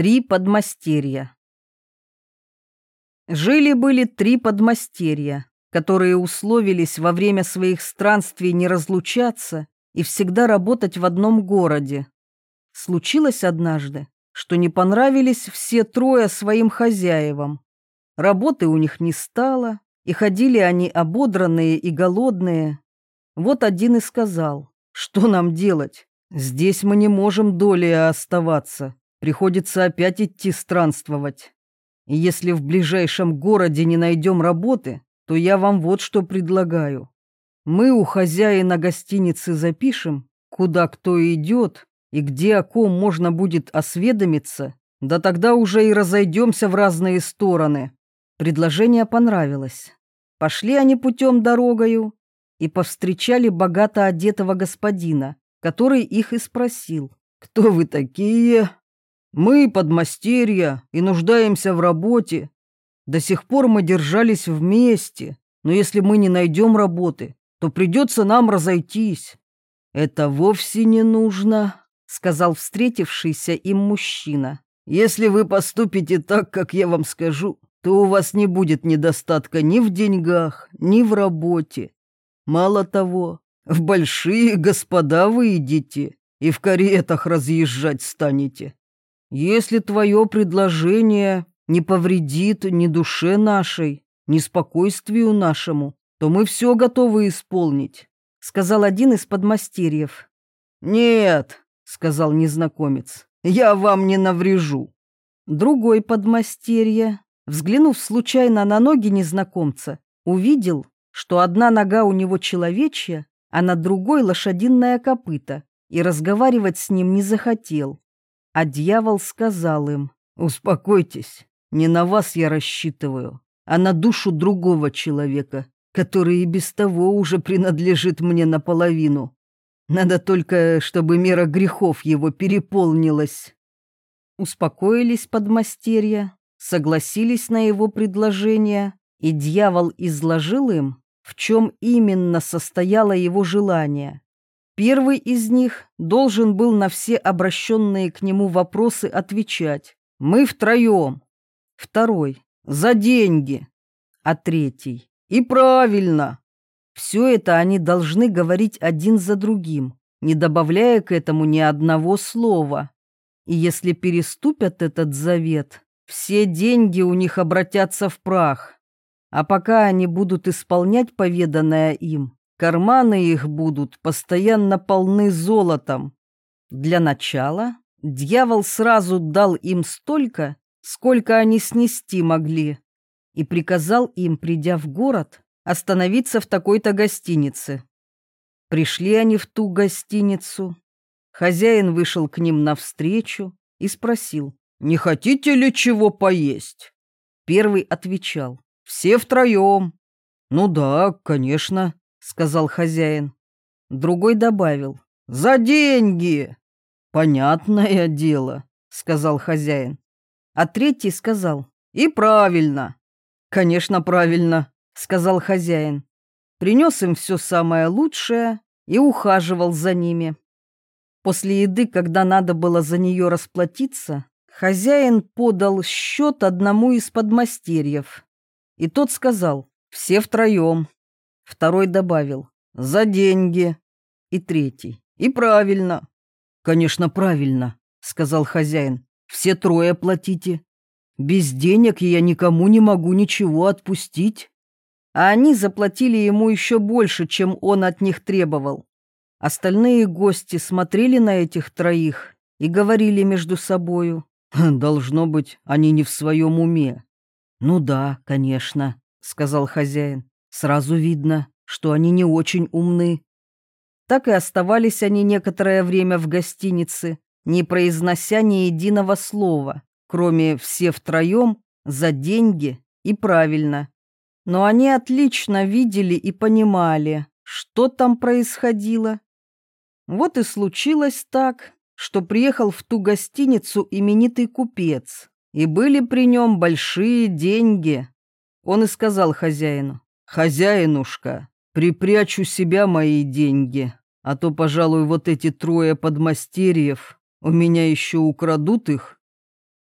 Три подмастерья. Жили-были три подмастерья, которые условились во время своих странствий не разлучаться и всегда работать в одном городе. Случилось однажды, что не понравились все трое своим хозяевам. Работы у них не стало, и ходили они ободранные и голодные. Вот один и сказал, что нам делать? Здесь мы не можем долей оставаться. Приходится опять идти странствовать. И если в ближайшем городе не найдем работы, то я вам вот что предлагаю. Мы у хозяина гостиницы запишем, куда кто идет и где о ком можно будет осведомиться, да тогда уже и разойдемся в разные стороны. Предложение понравилось. Пошли они путем дорогою и повстречали богато одетого господина, который их и спросил, «Кто вы такие?» Мы подмастерья и нуждаемся в работе. До сих пор мы держались вместе, но если мы не найдем работы, то придется нам разойтись. Это вовсе не нужно, сказал встретившийся им мужчина. Если вы поступите так, как я вам скажу, то у вас не будет недостатка ни в деньгах, ни в работе. Мало того, в большие господа вы идите и в каретах разъезжать станете. Если твое предложение не повредит ни душе нашей, ни спокойствию нашему, то мы все готовы исполнить», — сказал один из подмастерьев. «Нет», — сказал незнакомец, — «я вам не наврежу». Другой подмастерье, взглянув случайно на ноги незнакомца, увидел, что одна нога у него человечья, а на другой лошадиная копыта, и разговаривать с ним не захотел. А дьявол сказал им, «Успокойтесь, не на вас я рассчитываю, а на душу другого человека, который и без того уже принадлежит мне наполовину. Надо только, чтобы мера грехов его переполнилась». Успокоились подмастерья, согласились на его предложение, и дьявол изложил им, в чем именно состояло его желание. Первый из них должен был на все обращенные к нему вопросы отвечать. «Мы втроем». Второй «За деньги». А третий «И правильно». Все это они должны говорить один за другим, не добавляя к этому ни одного слова. И если переступят этот завет, все деньги у них обратятся в прах. А пока они будут исполнять поведанное им, Карманы их будут постоянно полны золотом. Для начала дьявол сразу дал им столько, сколько они снести могли, и приказал им, придя в город, остановиться в такой-то гостинице. Пришли они в ту гостиницу. Хозяин вышел к ним навстречу и спросил, «Не хотите ли чего поесть?» Первый отвечал, «Все втроем». «Ну да, конечно», — сказал хозяин. Другой добавил. «За деньги!» «Понятное дело», — сказал хозяин. А третий сказал. «И правильно». «Конечно, правильно», — сказал хозяин. Принес им все самое лучшее и ухаживал за ними. После еды, когда надо было за нее расплатиться, хозяин подал счет одному из подмастерьев. И тот сказал, все втроем. Второй добавил «За деньги». И третий «И правильно». «Конечно, правильно», — сказал хозяин. «Все трое платите. Без денег я никому не могу ничего отпустить». А они заплатили ему еще больше, чем он от них требовал. Остальные гости смотрели на этих троих и говорили между собою. «Должно быть, они не в своем уме». «Ну да, конечно», — сказал хозяин. Сразу видно, что они не очень умны. Так и оставались они некоторое время в гостинице, не произнося ни единого слова, кроме «все втроем», «за деньги» и «правильно». Но они отлично видели и понимали, что там происходило. Вот и случилось так, что приехал в ту гостиницу именитый купец, и были при нем большие деньги. Он и сказал хозяину, «Хозяинушка, припрячу себя мои деньги, а то, пожалуй, вот эти трое подмастерьев у меня еще украдут их».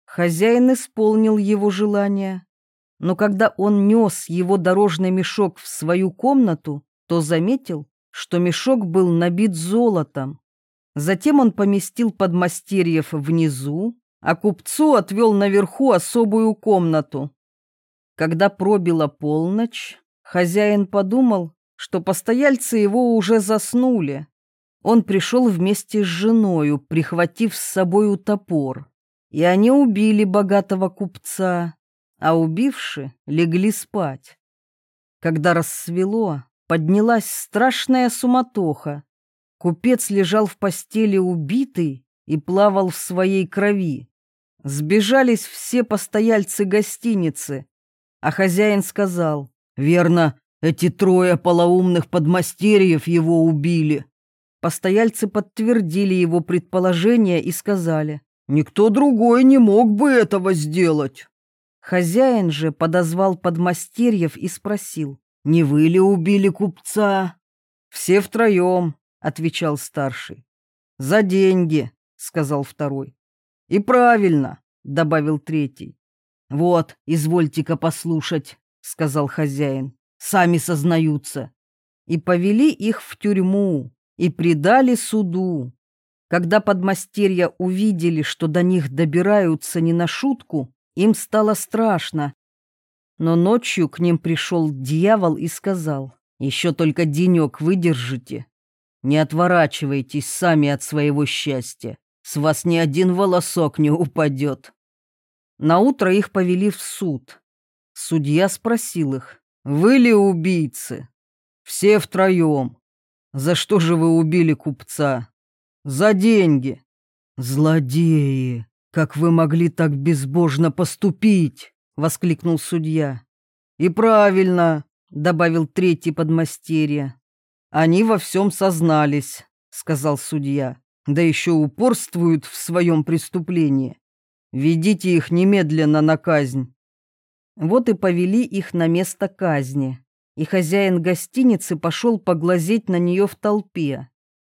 Хозяин исполнил его желание. Но когда он нес его дорожный мешок в свою комнату, то заметил, что мешок был набит золотом. Затем он поместил подмастерьев внизу, а купцу отвел наверху особую комнату. Когда пробила полночь, хозяин подумал, что постояльцы его уже заснули. Он пришел вместе с женою, прихватив с собою топор, и они убили богатого купца, а убивши легли спать. Когда рассвело, поднялась страшная суматоха. Купец лежал в постели убитый и плавал в своей крови. Сбежались все постояльцы гостиницы, а хозяин сказал, «Верно, эти трое полоумных подмастерьев его убили». Постояльцы подтвердили его предположение и сказали, «Никто другой не мог бы этого сделать». Хозяин же подозвал подмастерьев и спросил, «Не вы ли убили купца?» «Все втроем», — отвечал старший. «За деньги», — сказал второй. «И правильно», — добавил третий. «Вот, извольте-ка послушать», — сказал хозяин. «Сами сознаются». И повели их в тюрьму, и предали суду. Когда подмастерья увидели, что до них добираются не на шутку, им стало страшно. Но ночью к ним пришел дьявол и сказал, «Еще только денек выдержите. Не отворачивайтесь сами от своего счастья. С вас ни один волосок не упадет». Наутро их повели в суд. Судья спросил их, «Вы ли убийцы?» «Все втроем». «За что же вы убили купца?» «За деньги». «Злодеи! Как вы могли так безбожно поступить?» — воскликнул судья. «И правильно», — добавил третий подмастерье. «Они во всем сознались», — сказал судья, «да еще упорствуют в своем преступлении. Ведите их немедленно на казнь». Вот и повели их на место казни, и хозяин гостиницы пошел поглазеть на нее в толпе.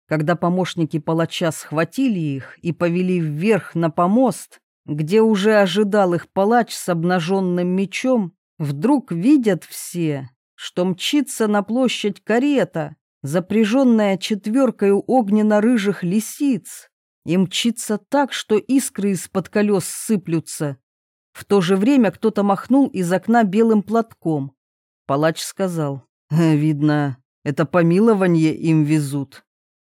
Когда помощники палача схватили их и повели вверх на помост, где уже ожидал их палач с обнаженным мечом, вдруг видят все, что мчится на площадь карета, запряженная четверкой огненно-рыжих лисиц, и мчится так, что искры из-под колес сыплются. В то же время кто-то махнул из окна белым платком. Палач сказал, «Э, «Видно, это помилование им везут».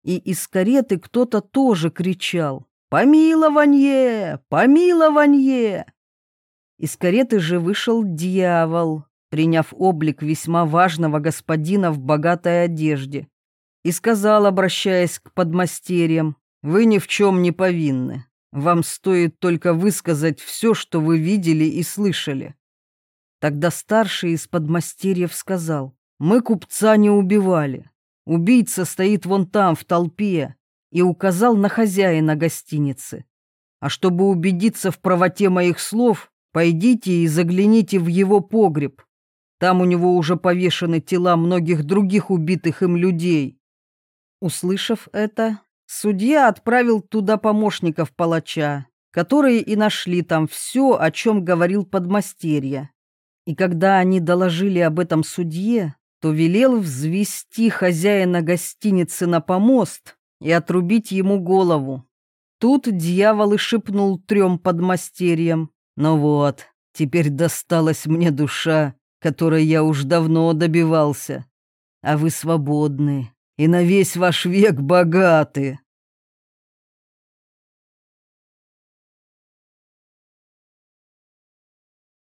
И из кареты кто-то тоже кричал, «Помилование! Помилование!» Из кареты же вышел дьявол, приняв облик весьма важного господина в богатой одежде, и сказал, обращаясь к подмастерьям, «Вы ни в чем не повинны. Вам стоит только высказать все, что вы видели и слышали». Тогда старший из подмастерьев сказал, «Мы купца не убивали. Убийца стоит вон там, в толпе, и указал на хозяина гостиницы. А чтобы убедиться в правоте моих слов, пойдите и загляните в его погреб. Там у него уже повешены тела многих других убитых им людей. Услышав это, судья отправил туда помощников палача, которые и нашли там все, о чем говорил подмастерье. И когда они доложили об этом судье, то велел взвести хозяина гостиницы на помост и отрубить ему голову. Тут дьявол и шепнул трем подмастерьям. «Ну вот, теперь досталась мне душа, которой я уж давно добивался. А вы свободны и на весь ваш век богаты».